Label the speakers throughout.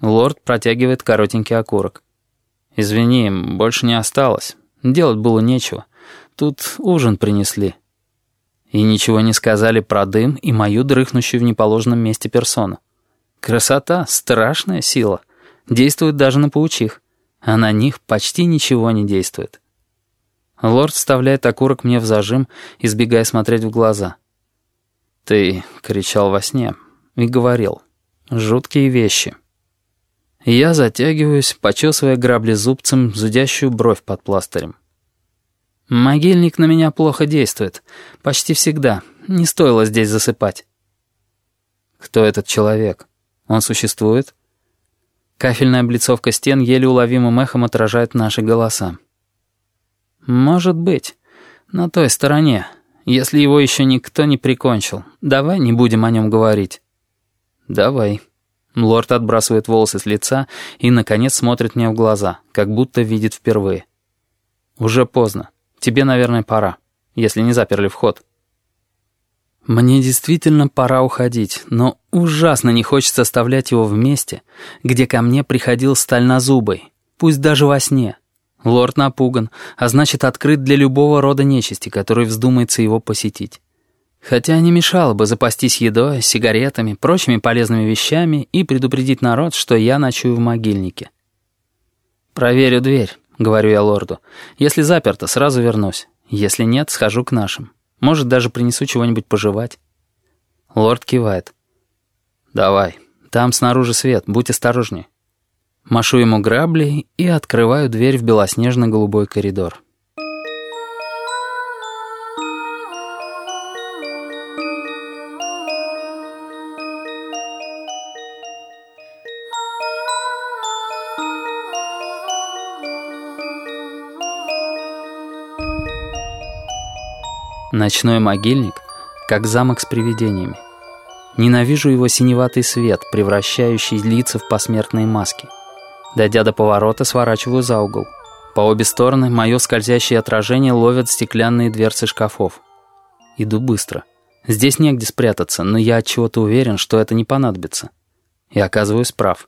Speaker 1: Лорд протягивает коротенький окурок. «Извини, больше не осталось. Делать было нечего. Тут ужин принесли». И ничего не сказали про дым и мою дрыхнущую в неположенном месте персону. Красота — страшная сила. Действует даже на паучих. А на них почти ничего не действует. Лорд вставляет окурок мне в зажим, избегая смотреть в глаза. «Ты кричал во сне и говорил. Жуткие вещи». Я затягиваюсь, почесывая грабли зубцем, зудящую бровь под пластырем. Могильник на меня плохо действует. Почти всегда. Не стоило здесь засыпать. Кто этот человек? Он существует? Кафельная облицовка стен еле уловимым эхом отражает наши голоса. Может быть. На той стороне. Если его еще никто не прикончил. Давай не будем о нем говорить. Давай. Лорд отбрасывает волосы с лица и, наконец, смотрит мне в глаза, как будто видит впервые. Уже поздно. Тебе, наверное, пора, если не заперли вход. Мне действительно пора уходить, но ужасно не хочется оставлять его в месте, где ко мне приходил стальнозубый, пусть даже во сне. Лорд напуган, а значит открыт для любого рода нечисти, который вздумается его посетить. Хотя не мешало бы запастись едой, сигаретами, прочими полезными вещами и предупредить народ, что я ночую в могильнике. «Проверю дверь», — говорю я лорду. «Если заперто, сразу вернусь. Если нет, схожу к нашим. Может, даже принесу чего-нибудь пожевать». Лорд кивает. «Давай. Там снаружи свет, будь осторожней». Машу ему грабли и открываю дверь в белоснежно-голубой коридор. Ночной могильник, как замок с привидениями. Ненавижу его синеватый свет, превращающий лица в посмертные маски. Дойдя до поворота, сворачиваю за угол. По обе стороны мое скользящее отражение ловят стеклянные дверцы шкафов. Иду быстро. Здесь негде спрятаться, но я от чего-то уверен, что это не понадобится. И оказываюсь прав.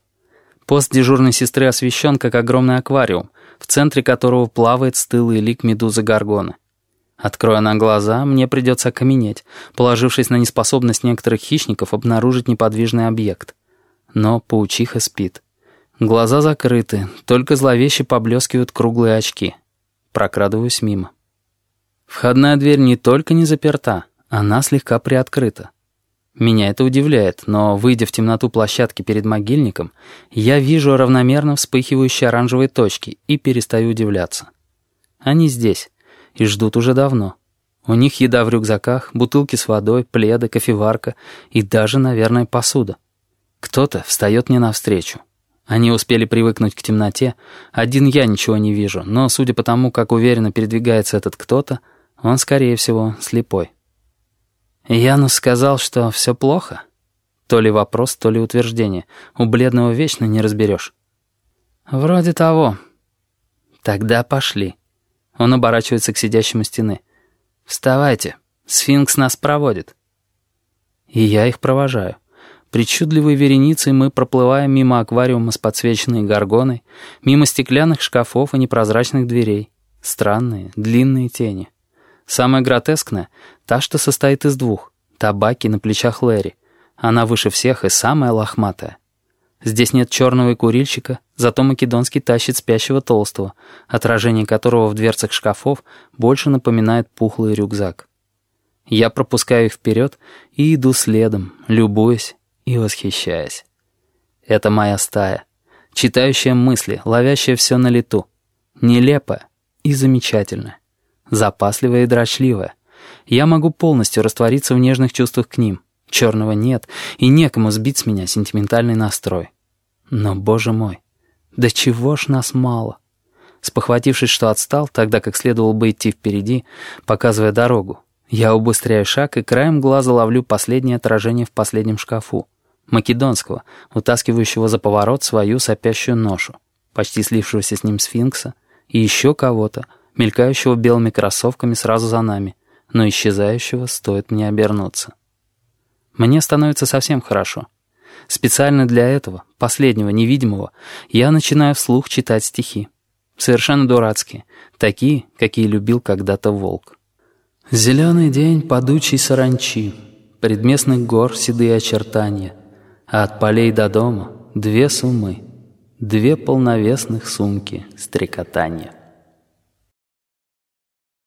Speaker 1: Пост дежурной сестры освещен, как огромный аквариум, в центре которого плавает стылый лик медузы Гаргоны. Откроя она глаза, мне придется окаменеть, положившись на неспособность некоторых хищников обнаружить неподвижный объект. Но паучиха спит. Глаза закрыты, только зловеще поблескивают круглые очки. Прокрадываюсь мимо. Входная дверь не только не заперта, она слегка приоткрыта. Меня это удивляет, но, выйдя в темноту площадки перед могильником, я вижу равномерно вспыхивающие оранжевые точки и перестаю удивляться. Они здесь, и ждут уже давно. У них еда в рюкзаках, бутылки с водой, пледы, кофеварка и даже, наверное, посуда. Кто-то встает мне навстречу. Они успели привыкнуть к темноте. Один я ничего не вижу, но, судя по тому, как уверенно передвигается этот кто-то, он, скорее всего, слепой. Янус сказал, что все плохо. То ли вопрос, то ли утверждение. У бледного вечно не разберешь. Вроде того. Тогда пошли. Он оборачивается к сидящему стены. «Вставайте, сфинкс нас проводит». И я их провожаю. Причудливой вереницей мы проплываем мимо аквариума с подсвеченной горгоной, мимо стеклянных шкафов и непрозрачных дверей. Странные, длинные тени. Самое гротескное — та, что состоит из двух. Табаки на плечах Лэри. Она выше всех и самая лохматая. Здесь нет черного и курильщика, зато Македонский тащит спящего толстого, отражение которого в дверцах шкафов больше напоминает пухлый рюкзак. Я пропускаю их вперед и иду следом, любуясь и восхищаясь. Это моя стая, читающая мысли, ловящая все на лету, нелепая и замечательная, запасливая и дрочливая. Я могу полностью раствориться в нежных чувствах к ним — Черного нет, и некому сбить с меня сентиментальный настрой. Но, боже мой, да чего ж нас мало? Спохватившись, что отстал, тогда как следовало бы идти впереди, показывая дорогу, я убыстряю шаг и краем глаза ловлю последнее отражение в последнем шкафу. Македонского, утаскивающего за поворот свою сопящую ношу, почти слившегося с ним сфинкса, и еще кого-то, мелькающего белыми кроссовками сразу за нами, но исчезающего стоит мне обернуться. Мне становится совсем хорошо. Специально для этого, последнего, невидимого, я начинаю вслух читать стихи. Совершенно дурацкие, такие, какие любил когда-то волк. Зеленый день падучий саранчи, предместных гор седые очертания, а от полей до дома две сумы, две полновесных сумки стрекотания.